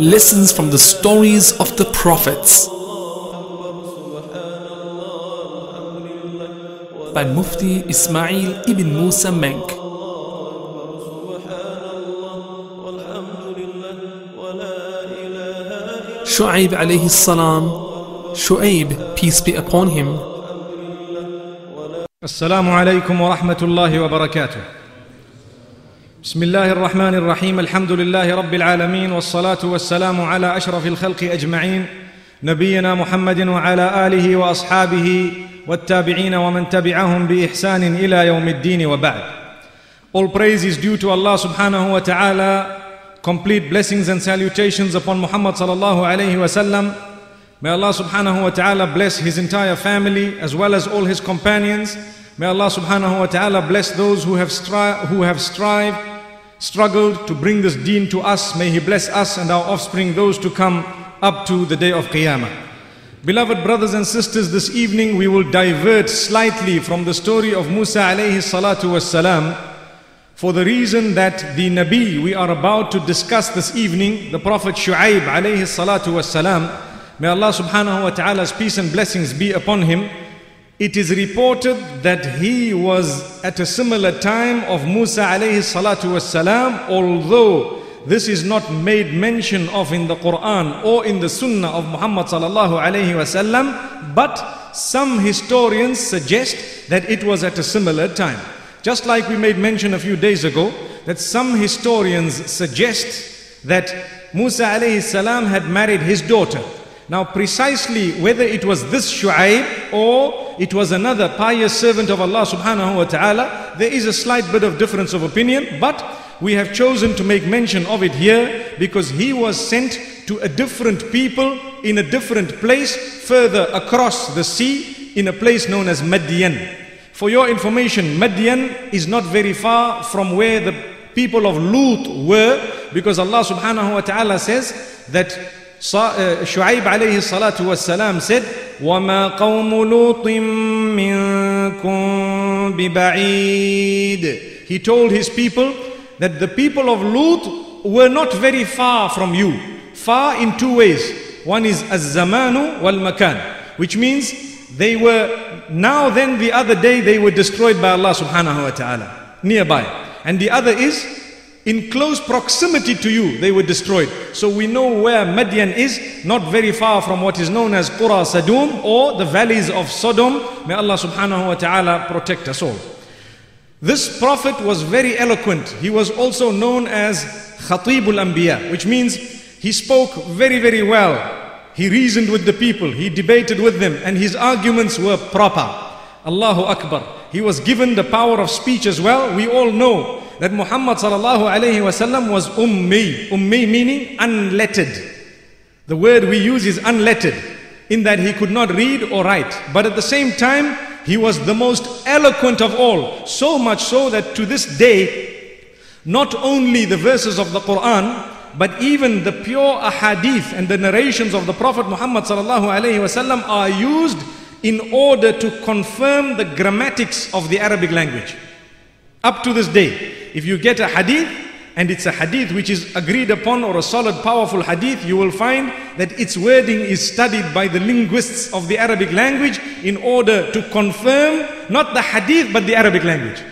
Lessons from the stories of the prophets by Mufti Ismail ibn Musa Menk. Shu'aib alayhi salam, Shu'aib, peace be upon him, السلام عليكم ورحمة الله وبركاته. بسم الله الرحمن الرحيم، الحمد لله رب العالمين والصلاة والسلام على أشرف الخلق أجمعين، نبينا محمد وعلى آله وأصحابه والتابعين ومن تبعهم بإحسان إلى يوم الدين وبعد. All praise is due to Allah subhanahu wa ta'ala. Complete blessings and salutations upon Muhammad sallallahu alayhi wa sallam. May Allah subhanahu wa ta'ala bless his entire family as well as all his companions. May Allah subhanahu wa ta'ala bless those who have, stri- who have strived, struggled to bring this deen to us. May He bless us and our offspring, those to come up to the day of Qiyamah. Beloved brothers and sisters, this evening we will divert slightly from the story of Musa alayhi salatu wassalam for the reason that the Nabi we are about to discuss this evening, the Prophet Shu'aib alayhi salatu wassalam, may Allah subhanahu wa ta'ala's peace and blessings be upon him. It is reported that he was at a similar time of Musa alayhi salatu wassalam, although this is not made mention of in the Quran or in the Sunnah of Muhammad sallallahu alayhi wasallam, but some historians suggest that it was at a similar time. Just like we made mention a few days ago, that some historians suggest that Musa alayhi salam had married his daughter. Now, precisely whether it was this Shu'aib or it was another pious servant of Allah subhanahu wa ta'ala, there is a slight bit of difference of opinion, but we have chosen to make mention of it here because he was sent to a different people in a different place further across the sea in a place known as Madian. For your information, Madian is not very far from where the people of Lut were because Allah subhanahu wa ta'ala says that Shu'aib alayhi salatu wassalam said, وَمَا قَوْمُ لُوطٍ مِّنكُم بِبَعِيدٍ He told his people that the people of Lut were not very far from you. Far in two ways. One is az-zamanu wal-makan, which means they were now then the other day they were destroyed by Allah subhanahu wa ta'ala nearby. And the other is in close proximity to you they were destroyed. So we know where Madian is, not very far from what is known as Qura Sadum or the valleys of Sodom. May Allah subhanahu wa ta'ala protect us all. This prophet was very eloquent. He was also known as Khatibul Anbiya, which means he spoke very, very well. He reasoned with the people, he debated with them, and his arguments were proper. Allahu Akbar. He was given the power of speech as well. We all know that Muhammad sallallahu alayhi wasallam was ummi. Ummi meaning unlettered. The word we use is unlettered, in that he could not read or write. But at the same time, he was the most eloquent of all. So much so that to this day, not only the verses of the Quran, but even the pure ahadith and the narrations of the Prophet Muhammad sallallahu alaihi wasallam are used in order to confirm the grammatics of the Arabic language. Up to this day, if you get a hadith and it's a hadith which is agreed upon or a solid powerful hadith, you will find that its wording is studied by the linguists of the Arabic language in order to confirm not the hadith but the Arabic language.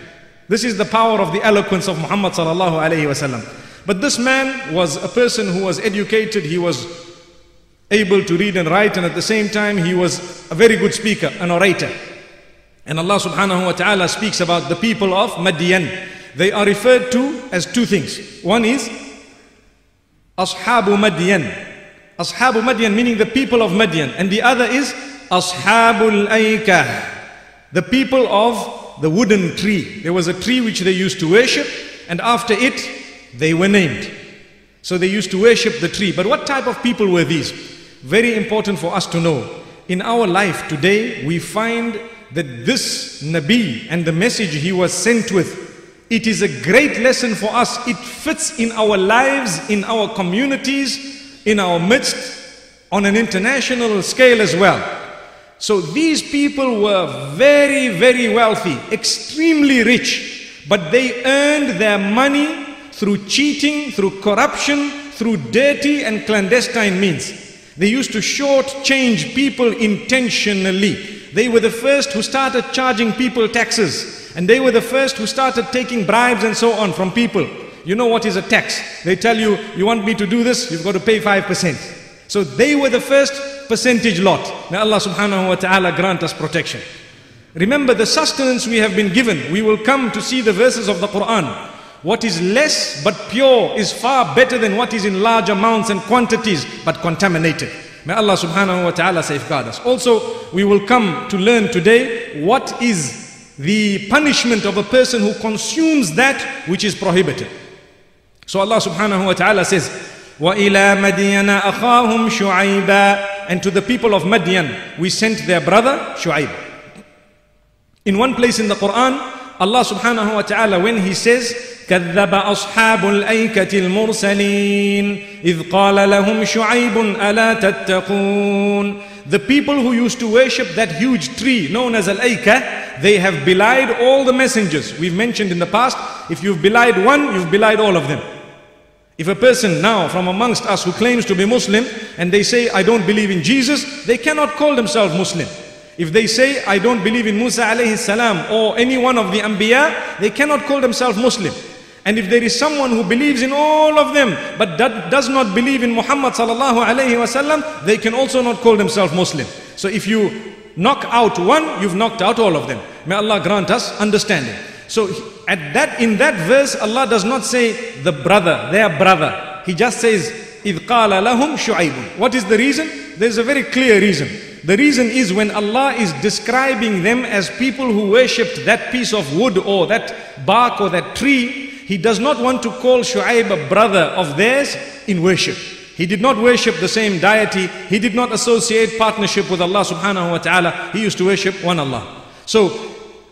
This is the power of the eloquence of Muhammad sallallahu alaihi wasallam. But this man was a person who was educated, he was able to read and write, and at the same time, he was a very good speaker, an orator. And Allah subhanahu wa ta'ala speaks about the people of Madian. They are referred to as two things. One is Ashabu Madian. Ashabu Madian meaning the people of Madian. And the other is Ashabul Aikah. The people of the wooden tree. There was a tree which they used to worship, and after it, they were named. So they used to worship the tree. But what type of people were these? Very important for us to know. In our life today, we find that this Nabi and the message he was sent with, it is a great lesson for us. It fits in our lives, in our communities, in our midst, on an international scale as well. So these people were very, very wealthy, extremely rich, but they earned their money through cheating, through corruption, through dirty and clandestine means. They used to shortchange people intentionally. They were the first who started charging people taxes. And they were the first who started taking bribes and so on from people. You know what is a tax? They tell you, you want me to do this, you've got to pay 5%. So they were the first percentage lot. May Allah subhanahu wa ta'ala grant us protection. Remember the sustenance we have been given. We will come to see the verses of the Quran. What is less but pure is far better than what is in large amounts and quantities but contaminated. May Allah subhanahu wa ta'ala safeguard us. Also, we will come to learn today what is the punishment of a person who consumes that which is prohibited. So Allah subhanahu wa ta'ala says, وَإِلَى مَدْيَنَ أَخَاهُمْ شُعَيْبًا And to the people of Madian, we sent their brother Shu'aib. In one place in the Quran, Allah subhanahu wa ta'ala, when He says, كذب أصحاب الأيكة المرسلين إذ قال لهم شعيب ألا تتقون The people who used to worship that huge tree known as Al-Aika, they have belied all the messengers. We've mentioned in the past, if you've belied one, you've belied all of them. If a person now from amongst us who claims to be Muslim and they say, I don't believe in Jesus, they cannot call themselves Muslim. If they say, I don't believe in Musa alayhi salam or any one of the Anbiya, they cannot call themselves Muslim. And if there is someone who believes in all of them but does not believe in Muhammad sallallahu alayhi wasallam, they can also not call themselves Muslim. So if you knock out one, you've knocked out all of them. May Allah grant us understanding. So at that in that verse, Allah does not say the brother, their brother. He just says, إِذْ قَالَ لَهُمْ شُعَيْبٌ What is the reason? There's a very clear reason. The reason is when Allah is describing them as people who worshipped that piece of wood or that bark or that tree, He does not want to call Shu'aib a brother of theirs in worship. He did not worship the same deity. He did not associate partnership with Allah subhanahu wa ta'ala. He used to worship one Allah. So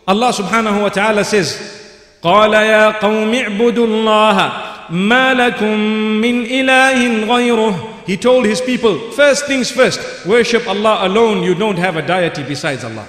Allah subhanahu wa ta'ala says, قال يا قوم اعبدوا الله ما لكم من إله غيره He told his people, first things first, worship Allah alone. You don't have a deity besides Allah.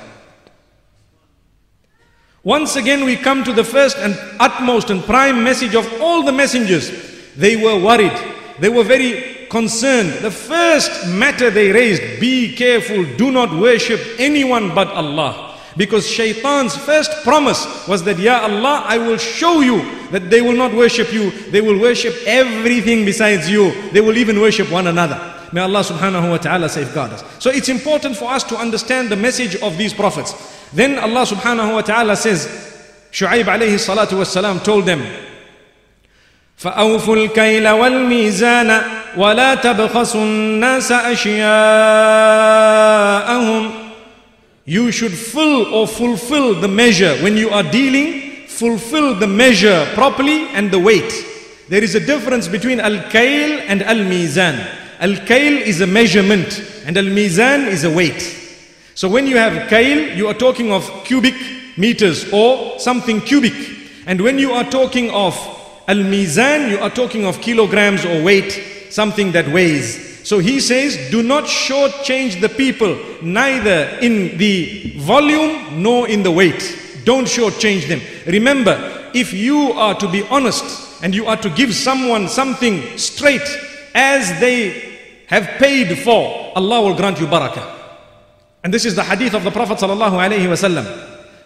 Once again, we come to the first and utmost and prime message of all the messengers. They were worried. They were very concerned. The first matter they raised, be careful, do not worship anyone but Allah. Because shaitan's first promise was that, Ya Allah, I will show you that they will not worship you. They will worship everything besides you. They will even worship one another. May Allah subhanahu wa ta'ala safeguard us. So it's important for us to understand the message of these prophets. Then Allah subhanahu wa ta'ala says, Shu'aib alayhi salatu wasalam told them, فأوفوا الكيل والميزان ولا تبخسوا الناس أشياءهم You should fill or fulfill the measure when you are dealing, fulfill the measure properly and the weight. There is a difference between al-kail and al-mizan. Al-kail is a measurement and al-mizan is a weight. So when you have kail, you are talking of cubic meters or something cubic. And when you are talking of al-mizan, you are talking of kilograms or weight, something that weighs. So he says, do not shortchange the people, neither in the volume nor in the weight. Don't shortchange them. Remember, if you are to be honest and you are to give someone something straight as they have paid for, Allah will grant you barakah. And this is the hadith of the Prophet sallallahu alaihi wasallam.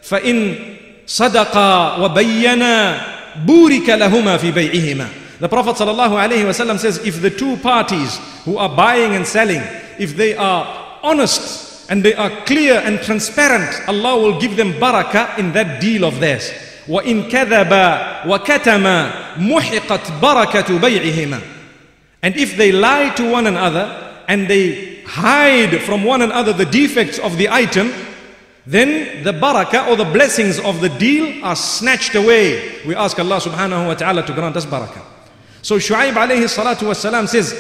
فَإِن صَدَقَا وَبَيَّنَا بُورِكَ لَهُمَا فِي بَيْعِهِمَا the Prophet ﷺ says, if the two parties who are buying and selling, if they are honest and they are clear and transparent, Allah will give them barakah in that deal of theirs. وَإِن كَذَبَا وَكَتَمَا مُحِقَتْ بَرَكَةُ بَيْعِهِمَا And if they lie to one another and they hide from one another the defects of the item, then the barakah or the blessings of the deal are snatched away. We ask Allah subhanahu wa ta'ala to grant us barakah. So Shu'aib alayhi salatu wasalam says,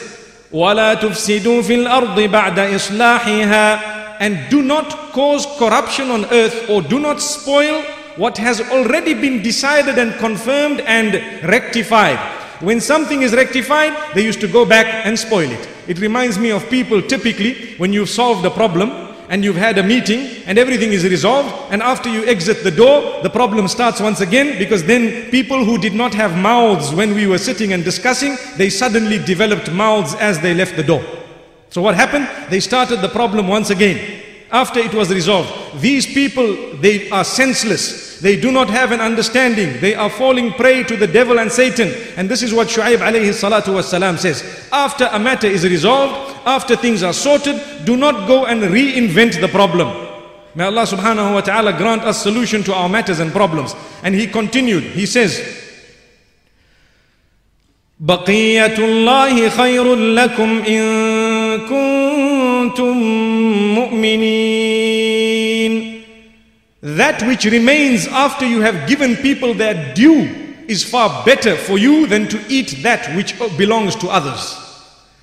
وَلَا تُفْسِدُوا فِي الْأَرْضِ بَعْدَ إِصْلَاحِهَا And do not cause corruption on earth or do not spoil what has already been decided and confirmed and rectified. When something is rectified, they used to go back and spoil it. It reminds me of people typically when you've solved a problem and you've had a meeting and everything is resolved and after you exit the door the problem starts once again because then people who did not have mouths when we were sitting and discussing they suddenly developed mouths as they left the door. So what happened? They started the problem once again after it was resolved these people they are senseless they do not have an understanding they are falling prey to the devil and satan and this is what shuaib alayhi salatu wasalam says after a matter is resolved after things are sorted, do not go and reinvent the problem. May Allah subhanahu wa ta'ala grant us solution to our matters and problems. And he continued, he says, بقية الله خير لكم إن كنتم مؤمنين That which remains after you have given people their due is far better for you than to eat that which belongs to others.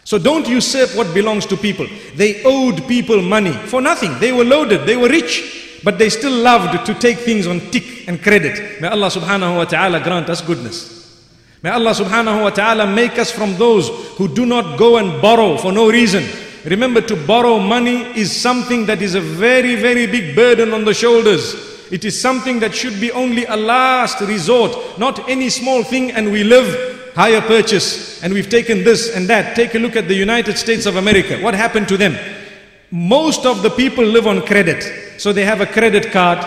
So don't usurp what belongs to people. They owed people money for nothing. They were loaded, they were rich, but they still loved to take things on tick and credit. May Allah subhanahu wa ta'ala grant us goodness. May Allah subhanahu wa ta'ala make us from those who do not go and borrow for no reason. Remember to borrow money is something that is a very, very big burden on the shoulders. It is something that should be only a last resort, not any small thing and we live hire purchase and we've taken this and that. Take a look at the United States of America. What happened to them? Most of the people live on credit. So they have a credit card.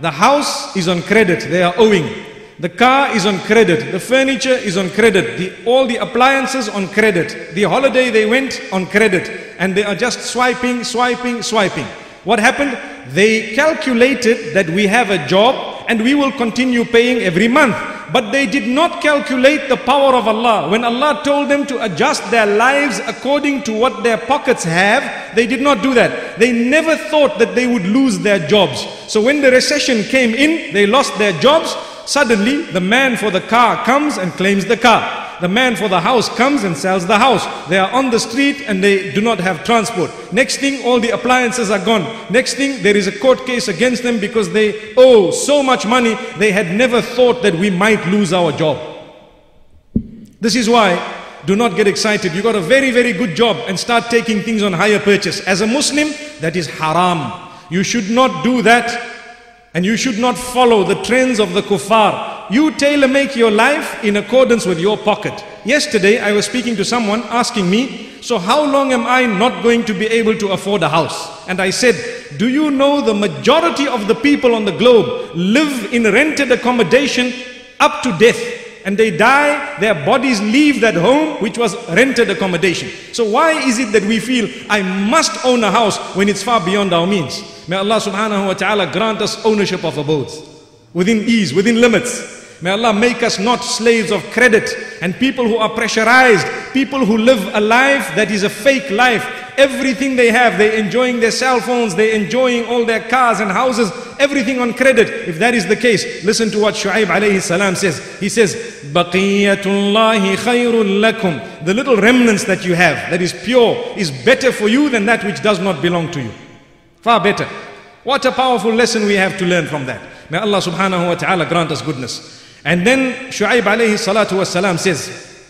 The house is on credit. They are owing. The car is on credit. The furniture is on credit. The, all the appliances on credit. The holiday they went on credit. And they are just swiping, swiping, swiping. What happened? They calculated that we have a job and we will continue paying every month. But they did not calculate the power of Allah. When Allah told them to adjust their lives according to what their pockets have, they did not do that. They never thought that they would lose their jobs. So when the recession came in, they lost their jobs. Suddenly, the man for the car comes and claims the car the man for the house comes and sells the house. They are on the street and they do not have transport. Next thing, all the appliances are gone. Next thing, there is a court case against them because they owe so much money, they had never thought that we might lose our job. This is why do not get excited. You got a very, very good job and start taking things on hire purchase. As a Muslim, that is haram. You should not do that and you should not follow the trends of the kuffar. You tailor make your life in accordance with your pocket. Yesterday, I was speaking to someone asking me, So, how long am I not going to be able to afford a house? And I said, Do you know the majority of the people on the globe live in rented accommodation up to death? And they die, their bodies leave that home which was rented accommodation. So why is it that we feel I must own a house when it's far beyond our means? May Allah subhanahu wa ta'ala grant us ownership of abodes within ease, within limits. May Allah make us not slaves of credit and people who are pressurized, people who live a life that is a fake life. Everything they have, they're enjoying their cell phones, they're enjoying all their cars and houses, everything on credit. If that is the case, listen to what Shu'aib alayhi salam says. He says, lakum. The little remnants that you have, that is pure, is better for you than that which does not belong to you. Far better. What a powerful lesson we have to learn from that. May Allah subhanahu wa ta'ala grant us goodness. And then Shu'aib alayhi salatu wasalam says,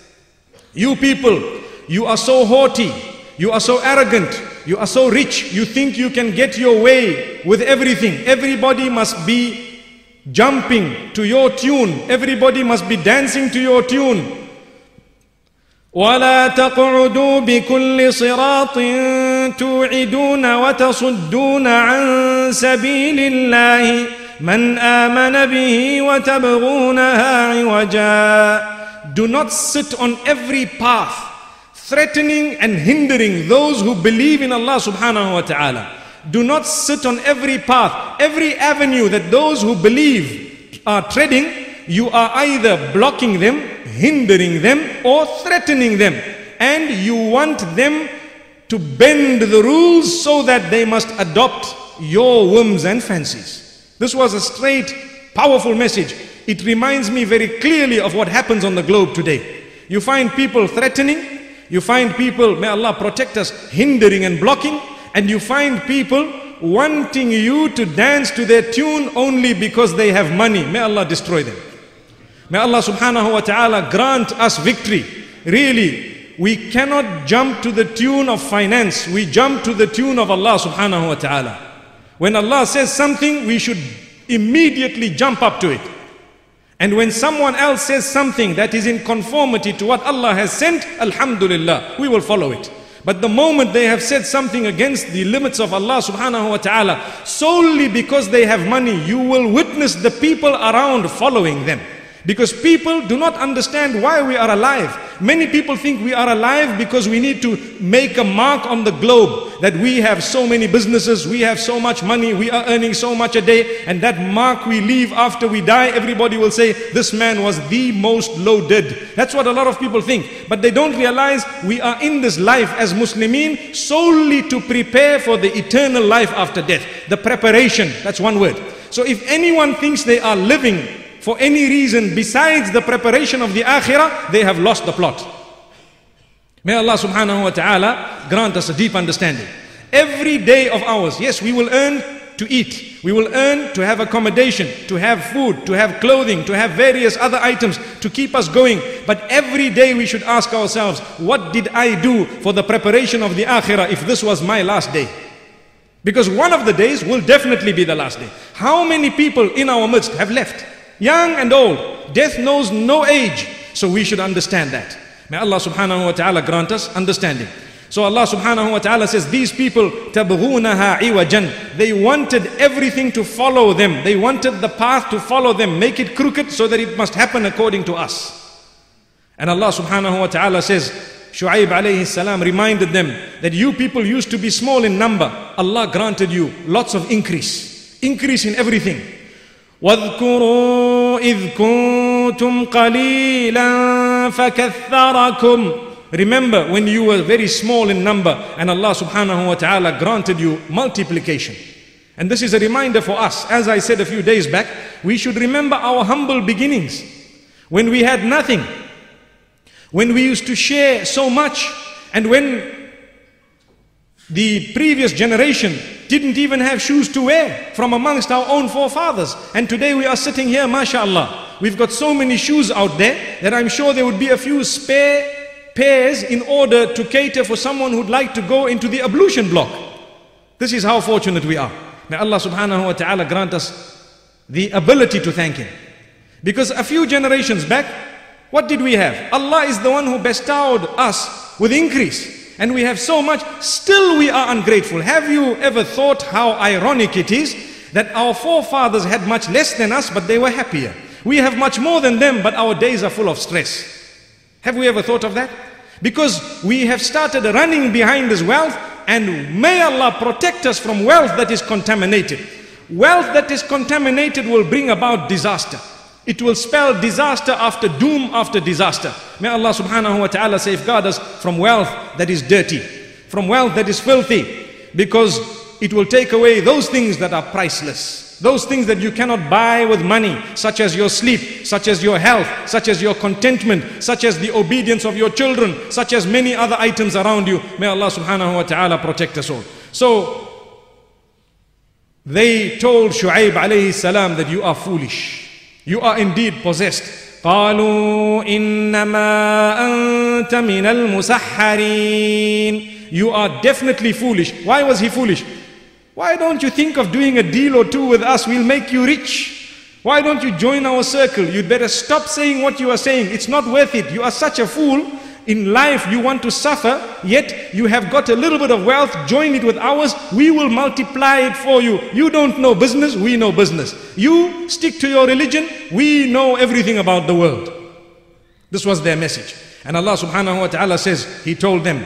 You people, you are so haughty, you are so arrogant, you are so rich, you think you can get your way with everything. Everybody must be jumping to your tune, everybody must be dancing to your tune. ولا تقعدوا بكل صراط توعدون وتصدون عن سبيل الله من آمن به وتبغونها عوجا Do not sit on every path threatening and hindering those who believe in Allah subhanahu wa ta'ala. Do not sit on every path, every avenue that those who believe are treading, you are either blocking them, hindering them, or threatening them. And you want them to bend the rules so that they must adopt your whims and fancies. This was a straight, powerful message. It reminds me very clearly of what happens on the globe today. You find people threatening, You find people, may Allah protect us, hindering and blocking, and you find people wanting you to dance to their tune only because they have money. May Allah destroy them. May Allah subhanahu wa ta'ala grant us victory. Really, we cannot jump to the tune of finance. We jump to the tune of Allah subhanahu wa ta'ala. When Allah says something, we should immediately jump up to it. And when someone else says something that is in conformity to what Allah has sent, Alhamdulillah, we will follow it. But the moment they have said something against the limits of Allah subhanahu wa ta'ala, solely because they have money, you will witness the people around following them. Because people do not understand why we are alive. Many people think we are alive because we need to make a mark on the globe that we have so many businesses, we have so much money, we are earning so much a day, and that mark we leave after we die, everybody will say, This man was the most loaded. That's what a lot of people think. But they don't realize we are in this life as Muslimin solely to prepare for the eternal life after death. The preparation, that's one word. So if anyone thinks they are living for any reason besides the preparation of the akhirah, they have lost the plot. May Allah subhanahu wa ta'ala grant us a deep understanding. Every day of ours, yes, we will earn to eat. We will earn to have accommodation, to have food, to have clothing, to have various other items to keep us going. But every day we should ask ourselves, what did I do for the preparation of the akhirah if this was my last day? Because one of the days will definitely be the last day. How many people in our midst have left? young and old. Death knows no age. So we should understand that. May Allah subhanahu wa ta'ala grant us understanding. So Allah subhanahu wa ta'ala says, these people, تَبْغُونَهَا عِوَجًا They wanted everything to follow them. They wanted the path to follow them. Make it crooked so that it must happen according to us. And Allah subhanahu wa ta'ala says, Shu'aib alayhi salam reminded them that you people used to be small in number. Allah granted you lots of increase. Increase in everything. واذكروا إذ كنتم قليلا فكثركم Remember when you were very small in number and Allah subhanahu wa ta'ala granted you multiplication. And this is a reminder for us. As I said a few days back, we should remember our humble beginnings. When we had nothing. When we used to share so much. And when the previous generation didn't even have shoes to wear from amongst our own forefathers. And today we are sitting here, mashallah. We've got so many shoes out there that I'm sure there would be a few spare pairs in order to cater for someone who'd like to go into the ablution block. This is how fortunate we are. May Allah subhanahu wa ta'ala grant us the ability to thank Him. Because a few generations back, what did we have? Allah is the one who bestowed us with increase and we have so much, still we are ungrateful. Have you ever thought how ironic it is that our forefathers had much less than us, but they were happier? We have much more than them, but our days are full of stress. Have we ever thought of that? Because we have started running behind this wealth, and may Allah protect us from wealth that is contaminated. Wealth that is contaminated will bring about disaster. It will spell disaster after doom after disaster. May Allah subhanahu wa ta'ala safeguard us from wealth that is dirty, from wealth that is filthy, because it will take away those things that are priceless. Those things that you cannot buy with money, such as your sleep, such as your health, such as your contentment, such as the obedience of your children, such as many other items around you. May Allah subhanahu wa ta'ala protect us all. So, they told Shu'aib alayhi salam that you are foolish. You are indeed possessed. قالوا إنما أنت من المسحرين You are definitely foolish. Why was he foolish? Why don't you think of doing a deal or two with us? We'll make you rich. Why don't you join our circle? You'd better stop saying what you are saying. It's not worth it. You are such a fool. In life, you want to suffer, yet you have got a little bit of wealth, join it with ours, we will multiply it for you. You don't know business, we know business. You stick to your religion, we know everything about the world. This was their message. And Allah subhanahu wa ta'ala says, He told them,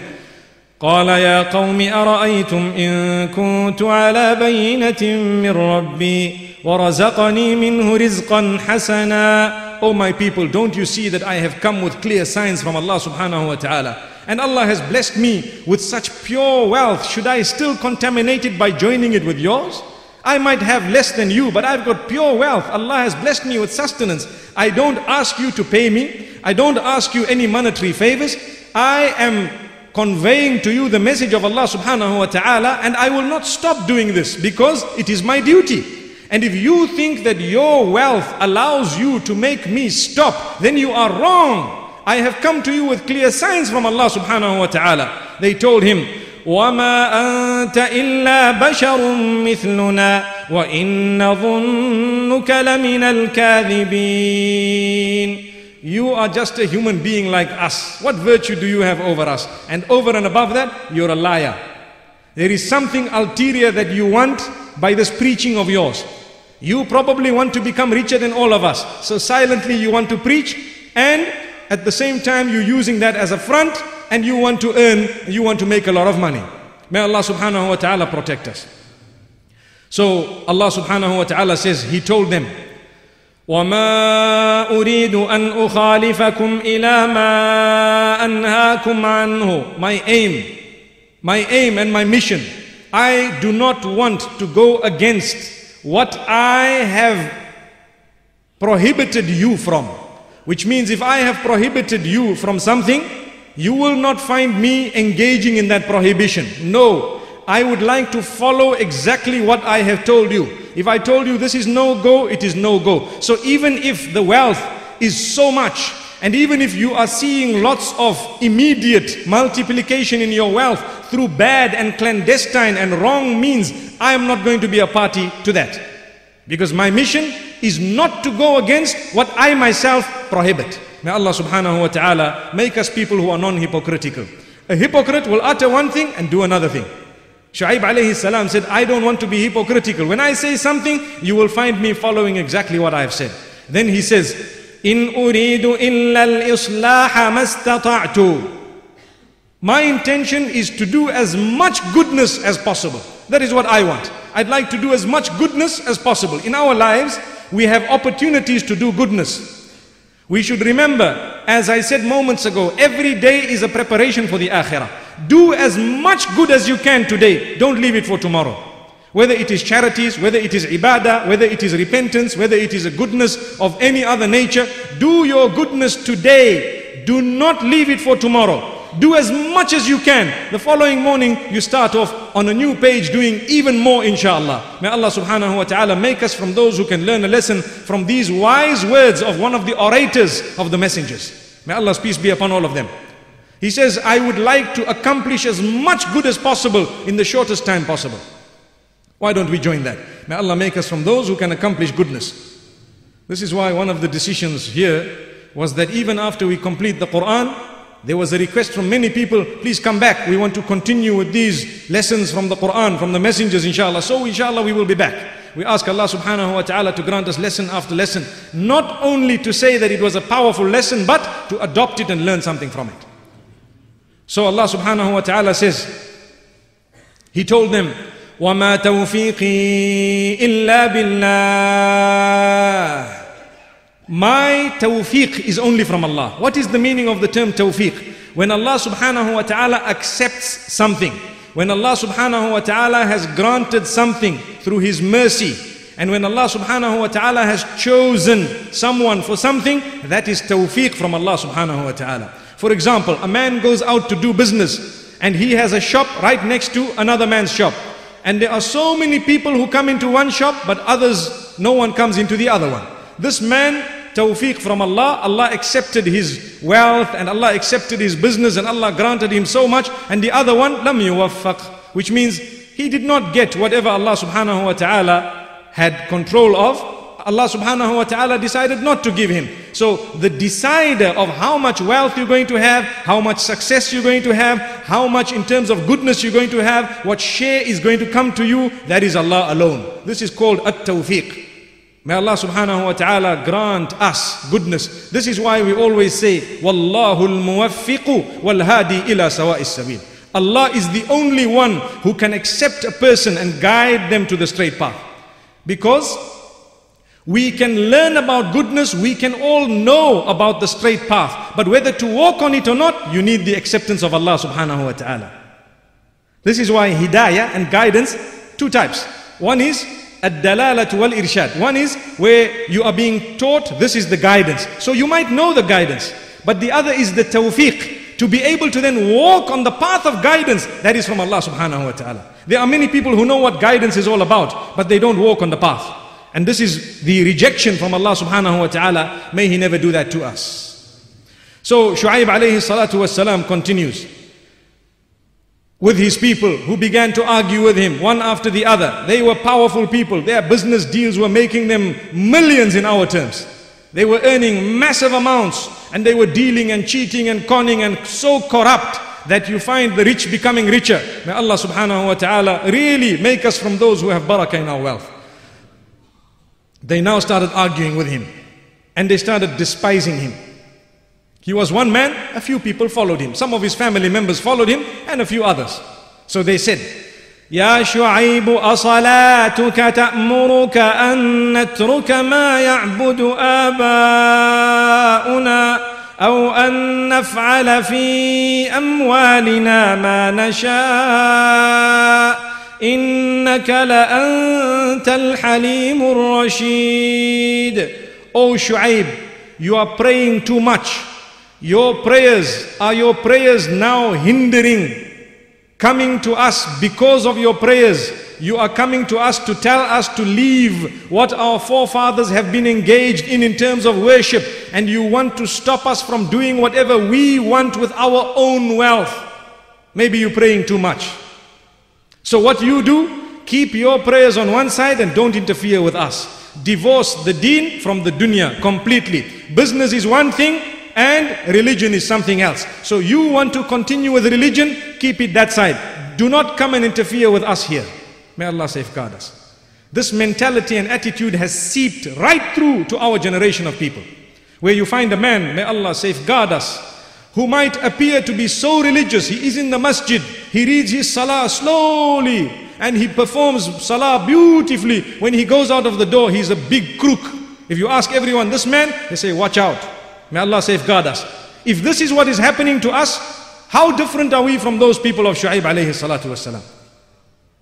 قال يا قوم أرأيتم إن كنت على بينة من ربي ورزقني منه رزقا حسنا Oh my people, don't you see that I have come with clear signs from Allah subhanahu wa ta'ala? And Allah has blessed me with such pure wealth. Should I still contaminate it by joining it with yours? I might have less than you, but I've got pure wealth. Allah has blessed me with sustenance. I don't ask you to pay me. I don't ask you any monetary favors. I am conveying to you the message of Allah subhanahu wa ta'ala and I will not stop doing this because it is my duty. And if you think that your wealth allows you to make me stop, then you are wrong. I have come to you with clear signs from Allah subhanahu wa ta'ala. They told him, وما أنت إلا بشر مثلنا وإن ظنك لمن الكاذبين You are just a human being like us. What virtue do you have over us? And over and above that, you're a liar. There is something ulterior that you want by this preaching of yours. You probably want to become richer than all of us. So silently you want to preach and at the same time you're using that as a front and you want to earn, you want to make a lot of money. May Allah subhanahu wa ta'ala protect us. So Allah subhanahu wa ta'ala says, He told them, وما أريد أن أخالفكم إلى ما أنهاكم عنه My aim, my aim and my mission I do not want to go against what I have prohibited you from which means if I have prohibited you from something you will not find me engaging in that prohibition no I would like to follow exactly what I have told you. If I told you this is no go, it is no go. So even if the wealth is so much, and even if you are seeing lots of immediate multiplication in your wealth through bad and clandestine and wrong means, I am not going to be a party to that. Because my mission is not to go against what I myself prohibit. May Allah subhanahu wa ta'ala make us people who are non-hypocritical. A hypocrite will utter one thing and do another thing. Shu'aib alayhi salam said, I don't want to be hypocritical. When I say something, you will find me following exactly what I have said. Then he says, In uridu illa al-islaha. My intention is to do as much goodness as possible. That is what I want. I'd like to do as much goodness as possible. In our lives, we have opportunities to do goodness. We should remember, as I said moments ago, every day is a preparation for the akhirah. Do as much good as you can today. Don't leave it for tomorrow. Whether it is charities, whether it is ibadah, whether it is repentance, whether it is a goodness of any other nature, do your goodness today. Do not leave it for tomorrow. Do as much as you can. The following morning, you start off on a new page doing even more, inshallah. May Allah subhanahu wa ta'ala make us from those who can learn a lesson from these wise words of one of the orators of the messengers. May Allah's peace be upon all of them. He says, I would like to accomplish as much good as possible in the shortest time possible. Why don't we join that? May Allah make us from those who can accomplish goodness. This is why one of the decisions here was that even after we complete the Quran, there was a request from many people, please come back. We want to continue with these lessons from the Quran, from the messengers, inshallah. So, inshallah, we will be back. We ask Allah subhanahu wa ta'ala to grant us lesson after lesson, not only to say that it was a powerful lesson, but to adopt it and learn something from it. So Allah subhanahu wa ta'ala says, He told them, وَمَا تَوْفِيقِي إِلَّا بِاللَّهِ My tawfiq is only from Allah. What is the meaning of the term tawfiq? When Allah subhanahu wa ta'ala accepts something, when Allah subhanahu wa ta'ala has granted something through His mercy, and when Allah subhanahu wa ta'ala has chosen someone for something, that is tawfiq from Allah subhanahu wa ta'ala. For example, a man goes out to do business and he has a shop right next to another man's shop. And there are so many people who come into one shop, but others, no one comes into the other one. This man, tawfiq from Allah, Allah accepted his wealth and Allah accepted his business and Allah granted him so much. And the other one, lam yuwaffaq, which means he did not get whatever Allah subhanahu wa ta'ala had control of Allah subhanahu wa ta'ala decided not to give him. So the decider of how much wealth you're going to have, how much success you're going to have, how much in terms of goodness you're going to have, what share is going to come to you, that is Allah alone. This is called at-tawfiq. May Allah subhanahu wa ta'ala grant us goodness. This is why we always say, Wallahu al-muwaffiqu wal-hadi ila. Allah is the only one who can accept a person and guide them to the straight path. Because we can learn about goodness, we can all know about the straight path. But whether to walk on it or not, you need the acceptance of Allah subhanahu wa ta'ala. This is why hidayah and guidance, two types. One is ad-dalalatu wal irshad. One is where you are being taught, this is the guidance. So you might know the guidance. But the other is the tawfiq. to be able to then walk on the path of guidance that is from Allah subhanahu wa ta'ala. There are many people who know what guidance is all about, but they don't walk on the path. And this is the rejection from Allah subhanahu wa ta'ala. May He never do that to us. So Shu'aib alayhi salatu wasalam continues with his people who began to argue with him one after the other. They were powerful people. Their business deals were making them millions in our terms. They were earning massive amounts and they were dealing and cheating and conning and so corrupt that you find the rich becoming richer. May Allah subhanahu wa ta'ala really make us from those who have barakah in our wealth. They now started arguing with him and they started despising him. He was one man, a few people followed him. Some of his family members followed him and a few others. So they said, يا شعيب أصلاتك تأمرك أن نترك ما يعبد آباؤنا أو أن نفعل في أموالنا ما نشاء إنك لأنت الحليم الرشيد O Shu'aib, you are praying too much. Your prayers, are your prayers now hindering coming to us because of your prayers? You are coming to us to tell us to leave what our forefathers have been engaged in in terms of worship and you want to stop us from doing whatever we want with our own wealth. Maybe you're praying too much. So what you do, keep your prayers on one side and don't interfere with us. Divorce the deen from the dunya completely. Business is one thing and religion is something else. So you want to continue with religion, keep it that side. Do not come and interfere with us here. May Allah safeguard us. This mentality and attitude has seeped right through to our generation of people. Where you find a man, may Allah safeguard us, who might appear to be so religious. He is in the masjid, he reads his salah slowly, and he performs salah beautifully. When he goes out of the door, he's a big crook. If you ask everyone, this man, they say, watch out. May Allah safeguard us. If this is what is happening to us, how different are we from those people of Shu'aib alayhi salatu wasalam?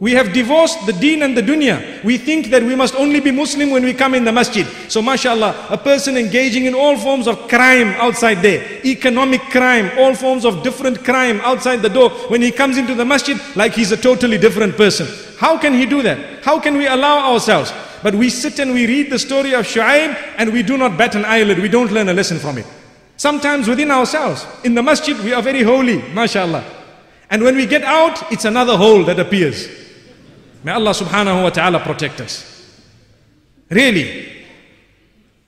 We have divorced the deen and the dunya. We think that we must only be Muslim when we come in the masjid. So mashallah, a person engaging in all forms of crime outside there, economic crime, all forms of different crime outside the door, when he comes into the masjid, like he's a totally different person. How can he do that? How can we allow ourselves? But we sit and we read the story of Shu'aib and we do not bat an eyelid. We don't learn a lesson from it. Sometimes within ourselves, in the masjid, we are very holy, mashallah. And when we get out, it's another hole that appears. May Allah subhanahu wa ta'ala protect us. Really.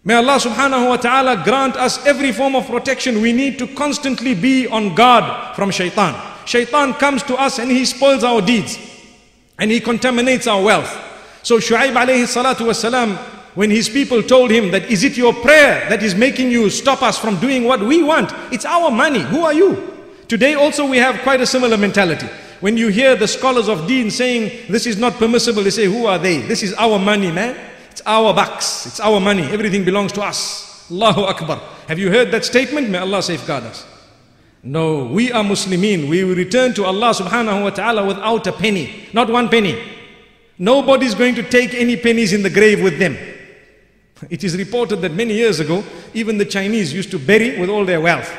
May Allah subhanahu wa ta'ala grant us every form of protection. We need to constantly be on guard from shaitan. Shaitan comes to us and he spoils our deeds. And he contaminates our wealth. So Shu'aib alayhi salatu wasalam, when his people told him that is it your prayer that is making you stop us from doing what we want? It's our money. Who are you? Today also we have quite a similar mentality. When you hear the scholars of deen saying this is not permissible, they say, who are they? This is our money, man. It's our bucks. It's our money. Everything belongs to us. Allahu Akbar. Have you heard that statement? May Allah safeguard us. No, we are Muslimin. We will return to Allah subhanahu wa ta'ala without a penny. Not one penny. Nobody's going to take any pennies in the grave with them. It is reported that many years ago, even the Chinese used to bury with all their wealth,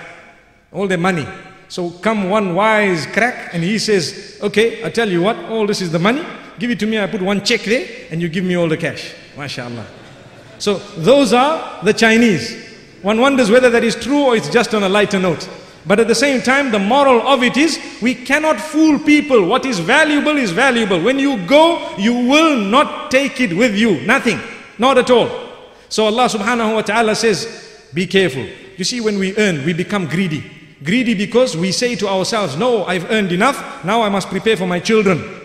all their money. So come one wise crack and he says, okay, I tell you what, all this is the money. Give it to me. I put one check there and you give me all the cash. MashaAllah. So those are the Chinese. One wonders whether that is true or it's just on a lighter note. But at the same time, the moral of it is we cannot fool people. What is valuable is valuable. When you go, you will not take it with you. Nothing. Not at all. So Allah subhanahu wa ta'ala says, be careful. You see, when we earn, we become greedy. Greedy because we say to ourselves, no, I've earned enough. Now I must prepare for my children.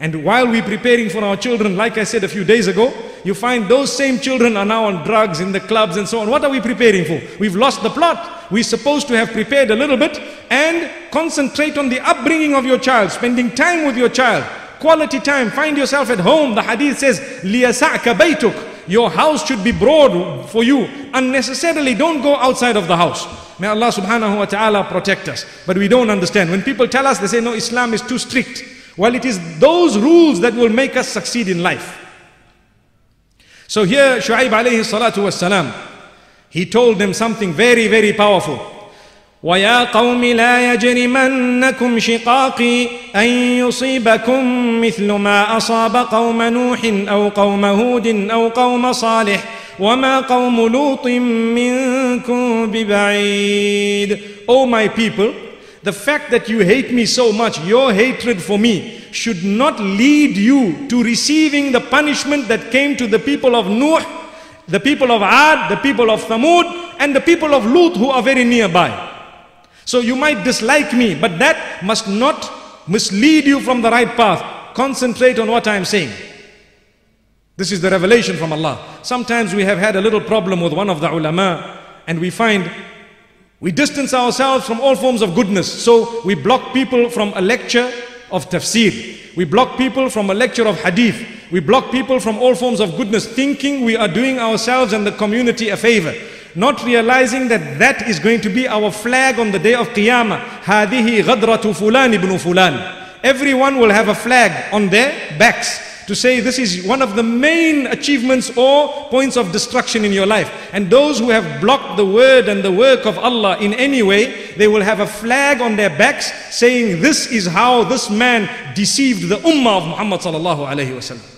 And while we're preparing for our children, like I said a few days ago, you find those same children are now on drugs in the clubs and so on. What are we preparing for? We've lost the plot. We're supposed to have prepared a little bit and concentrate on the upbringing of your child, spending time with your child, quality time. Find yourself at home. The hadith says, لِيَسَعْكَ بَيْتُكَ Your house should be broad for you. Unnecessarily, don't go outside of the house. May Allah subhanahu wa ta'ala protect us. But we don't understand. When people tell us, they say, no, Islam is too strict. Well, it is those rules that will make us succeed in life. So here, Shu'aib alayhi salatu was salam, he told them something very, very powerful. ويا قوم لا يجرمنكم شقاقي ان يصيبكم مثل ما اصاب قوم نوح او قوم هود او قوم صالح وما قوم لوط منكم ببعيد O my people the fact that you hate me so much your hatred for me should not lead you to receiving the punishment that came to the people of Nuh the people of Ad the people of Thamud and the people of Lut who are very nearby so you might dislike me, but that must not mislead you from the right path. Concentrate on what I am saying. This is the revelation from Allah. Sometimes we have had a little problem with one of the ulama and we find we distance ourselves from all forms of goodness. So we block people from a lecture of tafsir. We block people from a lecture of hadith. We block people from all forms of goodness, thinking we are doing ourselves and the community a favor not realizing that that is going to be our flag on the day of Qiyamah. هذه غدرة فلان ibn fulan. Everyone will have a flag on their backs to say this is one of the main achievements or points of destruction in your life. And those who have blocked the word and the work of Allah in any way, they will have a flag on their backs saying this is how this man deceived the ummah of Muhammad sallallahu alayhi wasallam.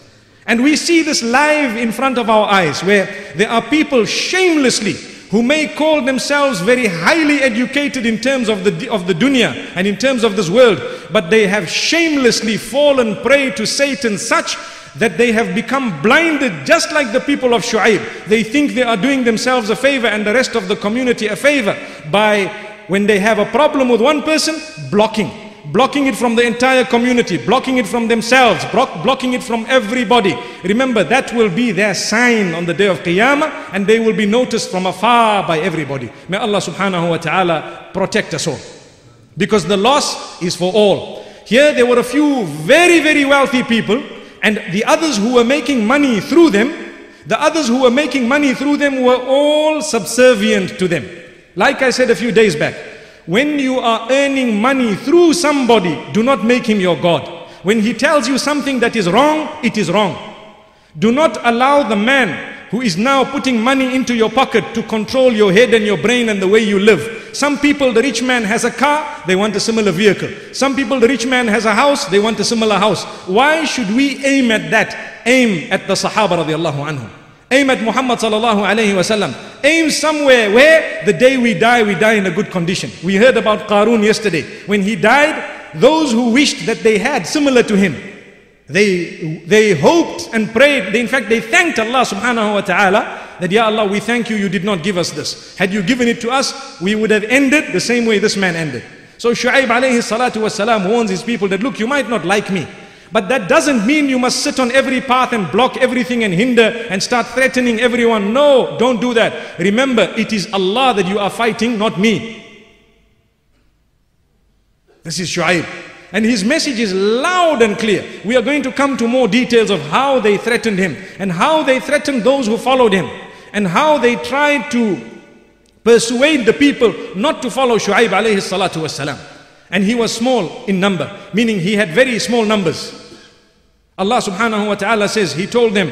And we see this live in front of our eyes where there are people shamelessly who may call themselves very highly educated in terms of the, of the dunya and in terms of this world, but they have shamelessly fallen prey to Satan such that they have become blinded just like the people of Shu'aib. They think they are doing themselves a favor and the rest of the community a favor by when they have a problem with one person, blocking blocking it from the entire community, blocking it from themselves, block, blocking it from everybody. Remember, that will be their sign on the day of Qiyamah and they will be noticed from afar by everybody. May Allah subhanahu wa ta'ala protect us all. Because the loss is for all. Here there were a few very, very wealthy people and the others who were making money through them, the others who were making money through them were all subservient to them. Like I said a few days back, when you are earning money through somebody, do not make him your God. When he tells you something that is wrong, it is wrong. Do not allow the man who is now putting money into your pocket to control your head and your brain and the way you live. Some people, the rich man has a car, they want a similar vehicle. Some people, the rich man has a house, they want a similar house. Why should we aim at that? Aim at the Sahaba radiallahu anhum. Aim at Muhammad sallallahu alayhi wasallam. Aim somewhere where the day we die, we die in a good condition. We heard about Qarun yesterday. When he died, those who wished that they had similar to him, they, they hoped and prayed. They, in fact, they thanked Allah subhanahu wa ta'ala that, Ya Allah, we thank you, you did not give us this. Had you given it to us, we would have ended the same way this man ended. So Shu'aib alayhi salatu wasalam warns his people that, look, you might not like me. But that doesn't mean you must sit on every path and block everything and hinder and start threatening everyone. No, don't do that. Remember, it is Allah that you are fighting, not me. This is Shu'aib. And his message is loud and clear. We are going to come to more details of how they threatened him and how they threatened those who followed him and how they tried to persuade the people not to follow Shu'aib alayhi salatu wasalam. And he was small in number, meaning he had very small numbers. Allah subhanahu wa ta'ala says, He told them,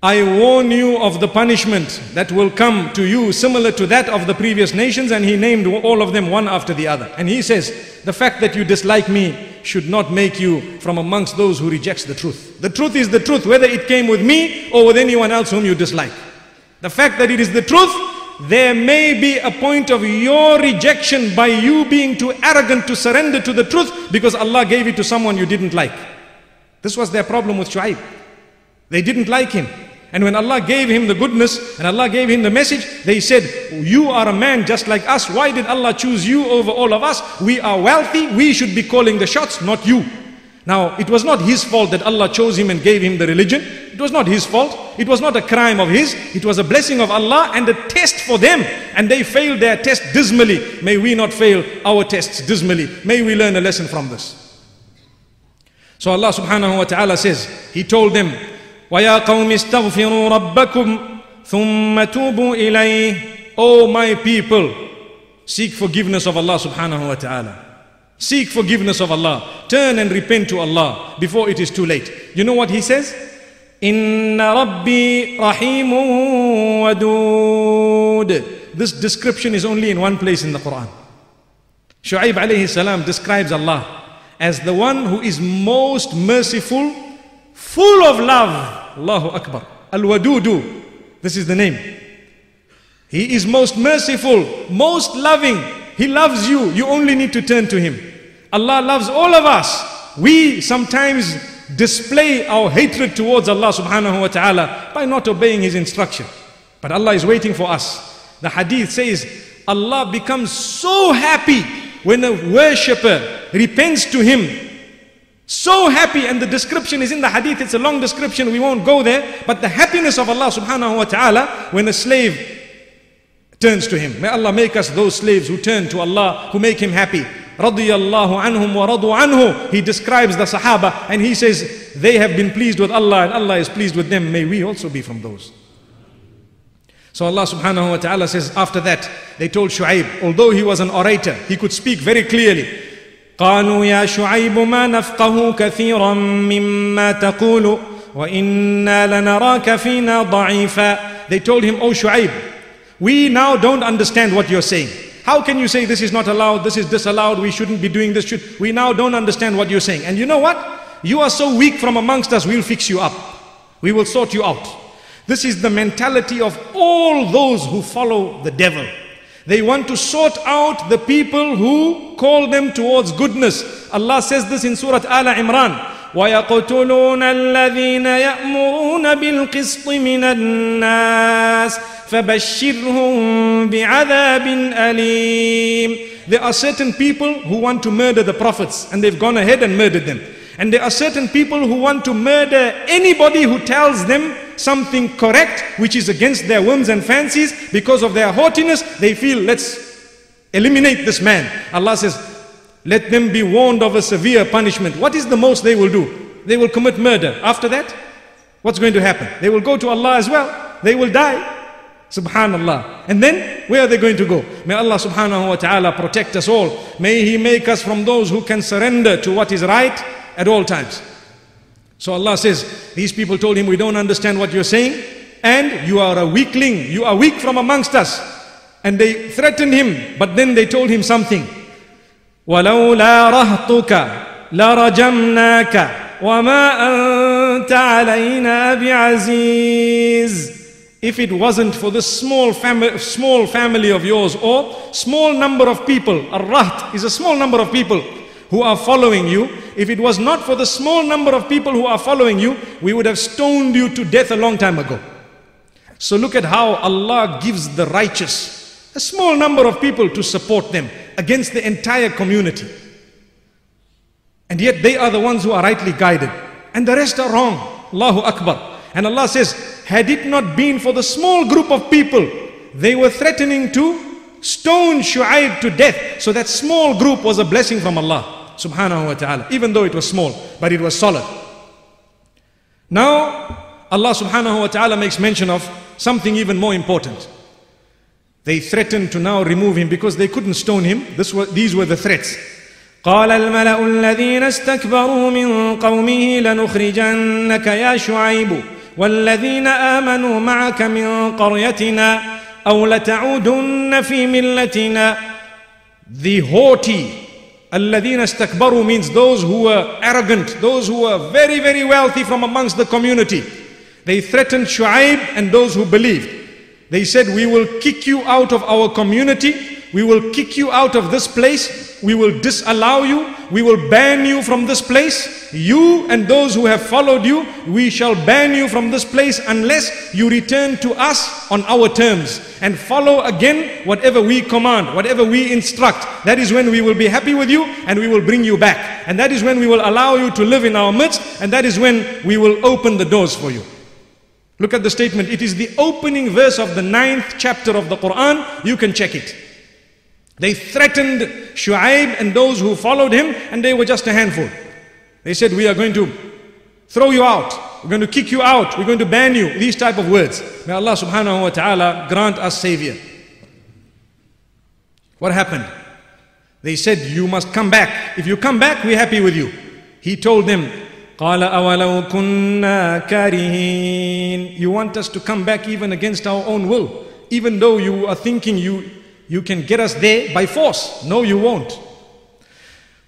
I warn you of the punishment that will come to you similar to that of the previous nations and he named all of them one after the other. And he says, the fact that you dislike me should not make you from amongst those who rejects the truth. The truth is the truth whether it came with me or with anyone else whom you dislike. The fact that it is the truth there may be a point of your rejection by you being too arrogant to surrender to the truth because Allah gave it to someone you didn't like. This was their problem with Shu'aib. They didn't like him. And when Allah gave him the goodness and Allah gave him the message, they said, You are a man just like us. Why did Allah choose you over all of us? We are wealthy. We should be calling the shots, not you. Now, it was not his fault that Allah chose him and gave him the religion. It was not his fault. It was not a crime of his. It was a blessing of Allah and a test for them. And they failed their test dismally. May we not fail our tests dismally. May we learn a lesson from this. So Allah subhanahu wa ta'ala says, He told them, وَيَا قَوْمِ اسْتَغْفِرُوا رَبَّكُمْ ثُمَّ تُوبُوا إِلَيْهِ O my people, seek forgiveness of Allah subhanahu wa ta'ala. Seek forgiveness of Allah. Turn and repent to Allah before it is too late. You know what he says? Inna Rabbi Rahimun Wadud. this description is only in one place in the Quran. Shu'aib alayhi salam describes Allah as the one who is most merciful, full of love. Allahu Akbar. Al Wadudu. This is the name. He is most merciful, most loving. He loves you. You only need to turn to Him. Allah loves all of us. We sometimes display our hatred towards Allah subhanahu wa ta'ala by not obeying His instruction. But Allah is waiting for us. The hadith says, Allah becomes so happy when a worshipper repents to Him. So happy, and the description is in the hadith, it's a long description, we won't go there. But the happiness of Allah subhanahu wa ta'ala when a slave turns to Him. May Allah make us those slaves who turn to Allah, who make Him happy. Radiyallahu anhum wa radu anhu. He describes the Sahaba and he says, they have been pleased with Allah and Allah is pleased with them. May we also be from those. So Allah subhanahu wa ta'ala says after that, they told Shu'aib, although he was an orator, he could speak very clearly. قالوا يا شعيب ما نفقه كثيرا مما تقول وإنا لنراك فينا ضعيفا They told him, Oh Shu'aib, we now don't understand what you're saying. How can you say this is not allowed, this is disallowed, we shouldn't be doing this? Should... We now don't understand what you're saying. And you know what? You are so weak from amongst us, we'll fix you up. We will sort you out. This is the mentality of all those who follow the devil. They want to sort out the people who call them towards goodness. Allah says this in Surah Al Imran. ويقتلون الذين يأمرون بالقسط من الناس فبشرهم بعذاب أليم There are certain people who want to murder the prophets and they've gone ahead and murdered them. And there are certain people who want to murder anybody who tells them something correct which is against their whims and fancies because of their haughtiness. They feel, let's eliminate this man. Allah says, let them be warned of a severe punishment. What is the most they will do? They will commit murder. After that, what's going to happen? They will go to Allah as well. They will die. Subhanallah. And then, where are they going to go? May Allah subhanahu wa ta'ala protect us all. May He make us from those who can surrender to what is right at all times. So Allah says, these people told him, we don't understand what you're saying and you are a weakling. You are weak from amongst us. And they threatened him, but then they told him something. ولولا رهطك لرجمناك وما أنت علينا بعزيز if it wasn't for this small, fami- small family of yours or small number of people, a raht is a small number of people who are following you, if it was not for the small number of people who are following you, we would have stoned you to death a long time ago. So look at how Allah gives the righteous a small number of people to support them against the entire community. And yet they are the ones who are rightly guided. And the rest are wrong. Allahu Akbar. And Allah says, had it not been for the small group of people, they were threatening to stone Shu'aib to death. So that small group was a blessing from Allah subhanahu wa ta'ala, even though it was small, but it was solid. Now, Allah subhanahu wa ta'ala makes mention of something even more important. They threatened to now remove him because they couldn't stone him. This were, these were the threats. قال الملأ الذين استكبروا من قومه لنخرجنك يا شعيب والذين آمنوا معك من قريتنا أو لتعودن في ملتنا The haughty الذين استكبروا means those who were arrogant, those who were very, very wealthy from amongst the community. They threatened Shu'aib and those who believed. They said, We will kick you out of our community. We will kick you out of this place. We will disallow you. We will ban you from this place. You and those who have followed you, we shall ban you from this place unless you return to us on our terms and follow again whatever we command, whatever we instruct. That is when we will be happy with you and we will bring you back. And that is when we will allow you to live in our midst and that is when we will open the doors for you. Look at the statement. It is the opening verse of the ninth chapter of the Quran. You can check it. They threatened Shu'aib and those who followed him, and they were just a handful. They said, We are going to throw you out. We're going to kick you out. We're going to ban you. These type of words. May Allah subhanahu wa ta'ala grant us savior. What happened? They said, You must come back. If you come back, we're happy with you. He told them, قال أولو كنا كارهين You want us to come back even against our own will. even though you are thinking you, you can get us there by force. No, you won't.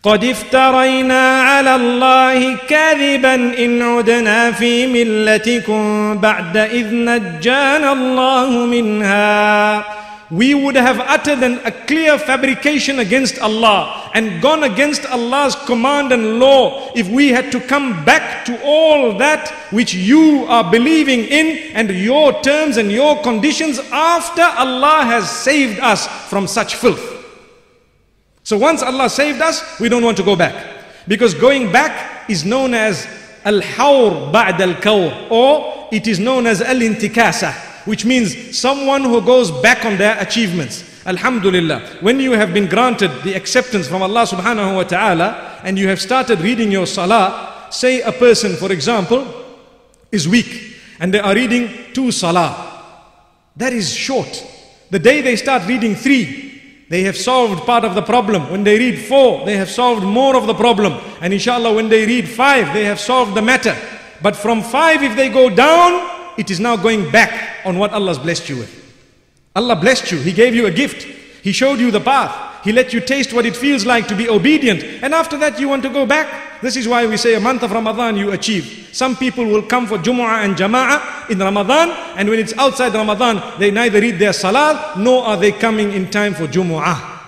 قد افترينا على الله كذبا إن عدنا في ملتكم بعد إذ نجانا الله منها we would have uttered an, a clear fabrication against Allah and gone against Allah's command and law if we had to come back to all that which you are believing in and your terms and your conditions after Allah has saved us from such filth. So once Allah saved us, we don't want to go back. Because going back is known as al-hawr ba'd al-kawr or it is known as al-intikasa which means someone who goes back on their achievements. Alhamdulillah, when you have been granted the acceptance from Allah subhanahu wa ta'ala and you have started reading your salah, say a person, for example, is weak and they are reading two salah. That is short. The day they start reading three, they have solved part of the problem. When they read four, they have solved more of the problem. And inshallah, when they read five, they have solved the matter. But from five, if they go down, it is now going back on what Allah has blessed you with. Allah blessed you. He gave you a gift. He showed you the path. He let you taste what it feels like to be obedient. And after that you want to go back. This is why we say a month of Ramadan you achieve. Some people will come for Jumu'ah and Jama'ah in Ramadan. And when it's outside Ramadan, they neither read their Salah, nor are they coming in time for Jumu'ah.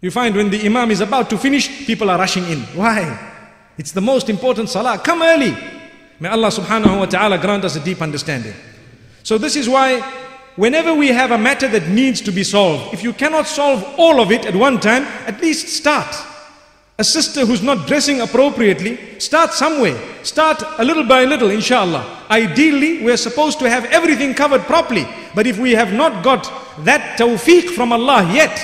You find when the Imam is about to finish, people are rushing in. Why? It's the most important Salah. Come early. May Allah subhanahu wa ta'ala grant us a deep understanding. So this is why whenever we have a matter that needs to be solved, if you cannot solve all of it at one time, at least start. A sister who's not dressing appropriately, start somewhere. Start a little by little, inshallah. Ideally, we're supposed to have everything covered properly. But if we have not got that tawfiq from Allah yet,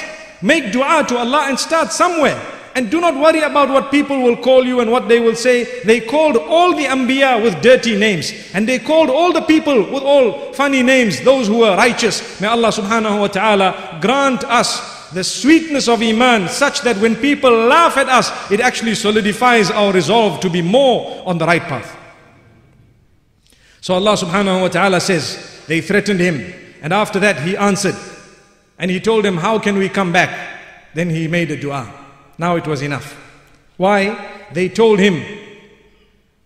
make dua to Allah and start somewhere. And do not worry about what people will call you and what they will say. They called all the Anbiya with dirty names. And they called all the people with all funny names, those who were righteous. May Allah subhanahu wa ta'ala grant us the sweetness of Iman such that when people laugh at us, it actually solidifies our resolve to be more on the right path. So Allah subhanahu wa ta'ala says, they threatened him. And after that he answered. And he told them, how can we come back? Then he made a dua. Now it was enough. Why? They told him,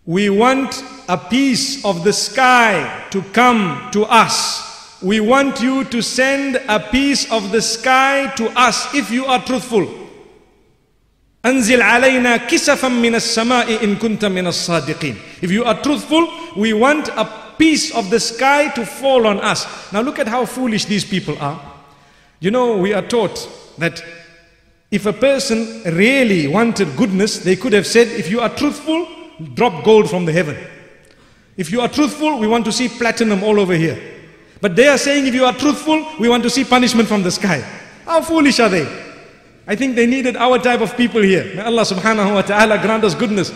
We want a piece of the sky to come to us. We want you to send a piece of the sky to us if you are truthful. أنزل علينا كسفا من السماء إن كنت من الصادقين. If you are truthful, we want a piece of the sky to fall on us. Now look at how foolish these people are. You know, we are taught that if a person really wanted goodness, they could have said, if you are truthful, drop gold from the heaven. If you are truthful, we want to see platinum all over here. But they are saying, if you are truthful, we want to see punishment from the sky. How foolish are they? I think they needed our type of people here. May Allah subhanahu wa ta'ala grant us goodness.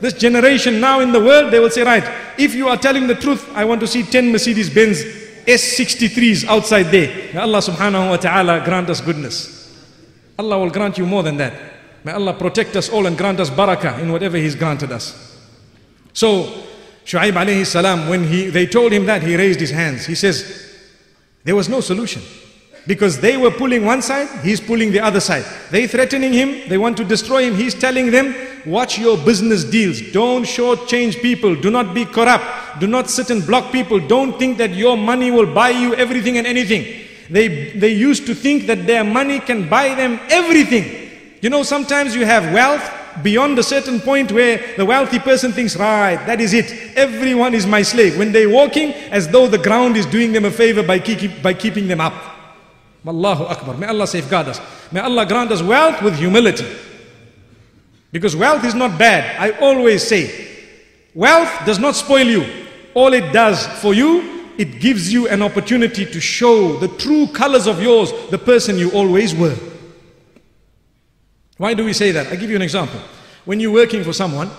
This generation now in the world, they will say, right, if you are telling the truth, I want to see 10 Mercedes Benz S63s outside there. May Allah subhanahu wa ta'ala grant us goodness. Allah will grant you more than that. May Allah protect us all and grant us barakah in whatever He's granted us. So, Shu'aib alayhi salam, when he, they told him that, he raised his hands. He says, there was no solution. Because they were pulling one side, he's pulling the other side. They threatening him, they want to destroy him. He's telling them, watch your business deals. Don't shortchange people. Do not be corrupt. Do not sit and block people. Don't think that your money will buy you everything and anything. They, they used to think that their money can buy them everything. You know, sometimes you have wealth beyond a certain point where the wealthy person thinks, right, that is it. Everyone is my slave. When they're walking, as though the ground is doing them a favor by, keep, by keeping them up. Allahu Akbar. May Allah safeguard us. May Allah grant us wealth with humility. Because wealth is not bad. I always say, wealth does not spoil you. All it does for you it gives you an opportunity to show the true colors of yours, the person you always were. Why do we say that? I'll give you an example. When you're working for someone,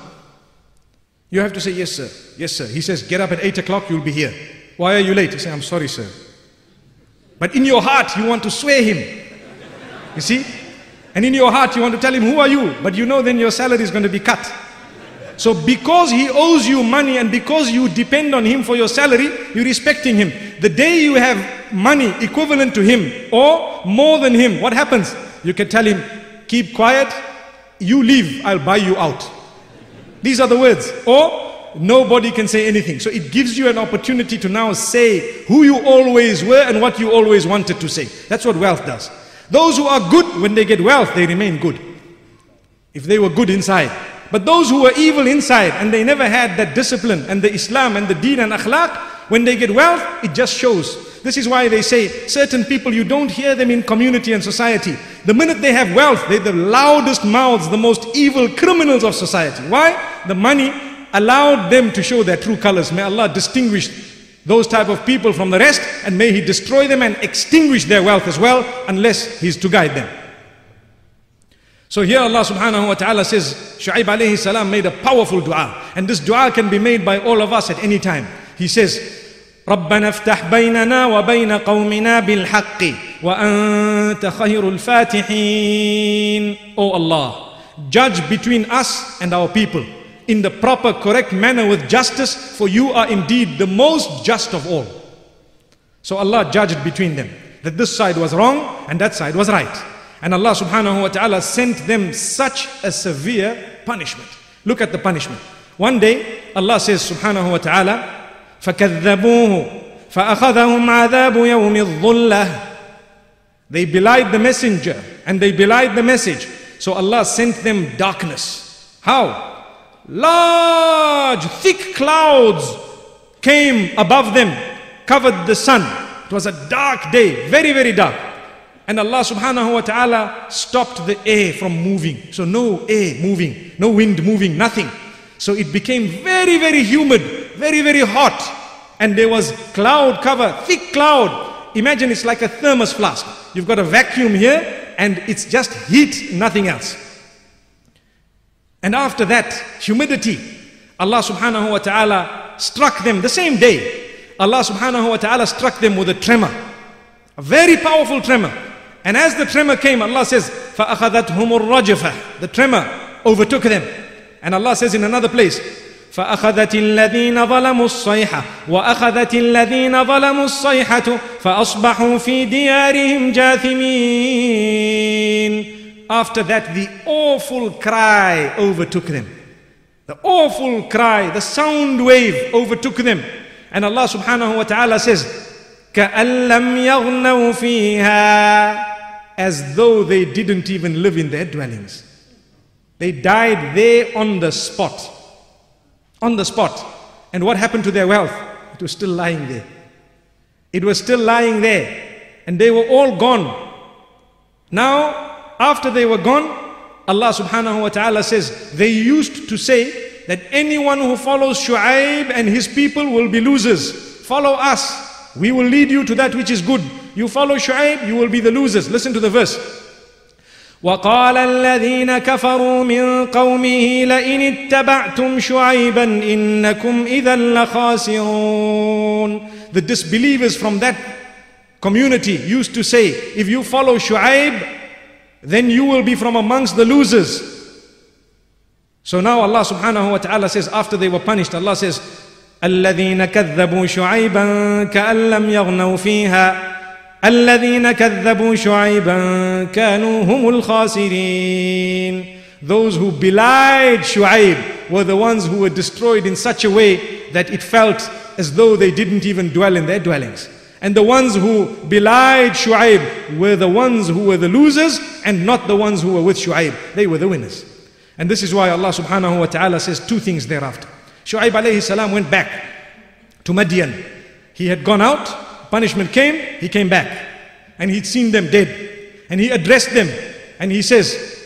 you have to say, Yes, sir. Yes, sir. He says, Get up at 8 o'clock, you'll be here. Why are you late? You say, I'm sorry, sir. But in your heart, you want to swear him. You see? And in your heart, you want to tell him, Who are you? But you know then your salary is going to be cut. So because he owes you money and because you depend on him for your salary, you're respecting him. The day you have money equivalent to him or more than him, what happens? You can tell him, keep quiet, you leave, I'll buy you out. These are the words. Or nobody can say anything. So it gives you an opportunity to now say who you always were and what you always wanted to say. That's what wealth does. Those who are good, when they get wealth, they remain good. If they were good inside. But those who were evil inside and they never had that discipline and the Islam and the deen and akhlaq, when they get wealth, it just shows. This is why they say certain people, you don't hear them in community and society. The minute they have wealth, they're the loudest mouths, the most evil criminals of society. Why? The money allowed them to show their true colors. May Allah distinguish those type of people from the rest and may He destroy them and extinguish their wealth as well unless He's to guide them. So here Allah subhanahu wa ta'ala says, Shu'aib alayhi salam made a powerful dua. And this dua can be made by all of us at any time. He says, ربنا افتح بيننا وبين قومنا بالحق وأنت خير الفاتحين O Allah, judge between us and our people in the proper, correct manner with justice, for you are indeed the most just of all. So Allah judged between them that this side was wrong and that side was right. And Allah subhanahu wa ta'ala sent them such a severe punishment. Look at the punishment. One day, Allah says subhanahu wa ta'ala, فَكَذَّبُوهُ فَأَخَذَهُمْ عَذَابُ يَوْمِ الظُّلَّةِ They belied the messenger and they belied the message. So Allah sent them darkness. How? Large, thick clouds came above them, covered the sun. It was a dark day, very, very dark. And Allah subhanahu wa ta'ala stopped the air from moving. So no air moving, no wind moving, nothing. So it became very, very humid, very, very hot. And there was cloud cover, thick cloud. Imagine it's like a thermos flask. You've got a vacuum here and it's just heat, nothing else. And after that, humidity, Allah subhanahu wa ta'ala struck them the same day. Allah subhanahu wa ta'ala struck them with a tremor. A very powerful tremor. And as the tremor came, Allah says, فَأَخَذَتْهُمُ الرَّجْفَةِ The tremor overtook them. And Allah says in another place, فأخذت الذين ظلموا الصيحة وأخذت الذين ظلموا الصيحة فأصبحوا في ديارهم جاثمين After that the awful cry overtook them The awful cry, the sound wave overtook them And Allah subhanahu wa ta'ala says كأن لم يغنوا فيها as though they didn't even live in their dwellings They died there on the spot on the spot. And what happened to their wealth? It was still lying there. It was still lying there. And they were all gone. Now, after they were gone, Allah subhanahu wa ta'ala says, they used to say that anyone who follows Shu'aib and his people will be losers. Follow us. We will lead you to that which is good You follow Shu'aib, you will be the losers. Listen to the verse. وقال الذين كفروا من قومه لئن اتبعتم شعيبا إنكم إذا لخاسرون The disbelievers from that community used to say, if you follow Shu'aib, then you will be from amongst the losers. So now Allah subhanahu wa ta'ala says, after they were punished, Allah says, الذين كذبوا شعيبا كأن لم يغنوا فيها الذين كذبوا شعيبا كانوا هم الخاسرين Those who belied Shu'aib were the ones who were destroyed in such a way that it felt as though they didn't even dwell in their dwellings. And the ones who belied Shu'aib were the ones who were the losers and not the ones who were with Shu'aib. They were the winners. And this is why Allah subhanahu wa ta'ala says two things thereafter. Shu'aib alayhi salam went back to Madian. He had gone out punishment came, he came back. And he'd seen them dead. And he addressed them. And he says,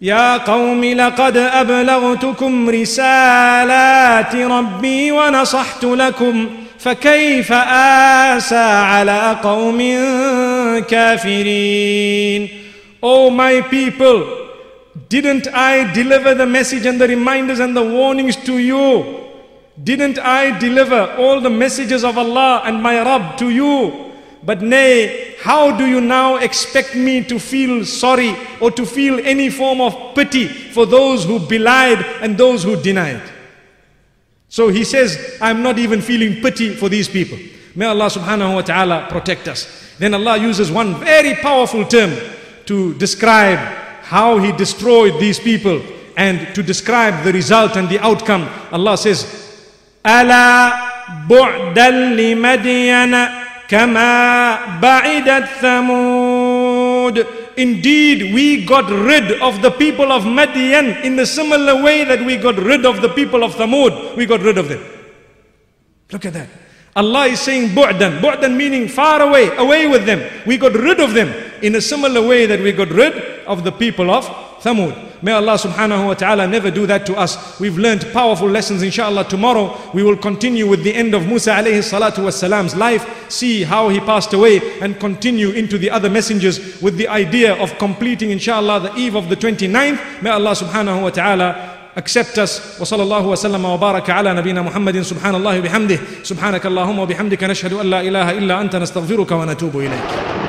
يا قوم لقد أبلغتكم رسالات ربي ونصحت لكم فكيف آسى على قوم كافرين Oh my people, didn't I deliver the message and the reminders and the warnings to you? Didn't I deliver all the messages of Allah and my Rabb to you? But nay, how do you now expect me to feel sorry or to feel any form of pity for those who belied and those who denied? So he says, I'm not even feeling pity for these people. May Allah subhanahu wa ta'ala protect us. Then Allah uses one very powerful term to describe how He destroyed these people and to describe the result and the outcome. Allah says, ألا بعدا لمدين كما بعدت ثمود Indeed, we got rid of the people of Madian in the similar way that we got rid of the people of Thamud. We got rid of them. Look at that. Allah is saying bu'dan. Bu'dan meaning far away, away with them. We got rid of them in a similar way that we got rid of the people of Thamud. May Allah subhanahu wa ta'ala never do that to us. We've learned powerful lessons inshallah. Tomorrow we will continue with the end of Musa alayhi salatu wasalam's life, see how he passed away and continue into the other messengers with the idea of completing inshallah the eve of the 29th. May Allah subhanahu wa ta'ala accept us وصلى الله وسلم وبارك على نبينا محمد سبحان الله وبحمده سبحانك اللهم وبحمدك نشهد أن لا إله إلا أنت نستغفرك ونتوب إليك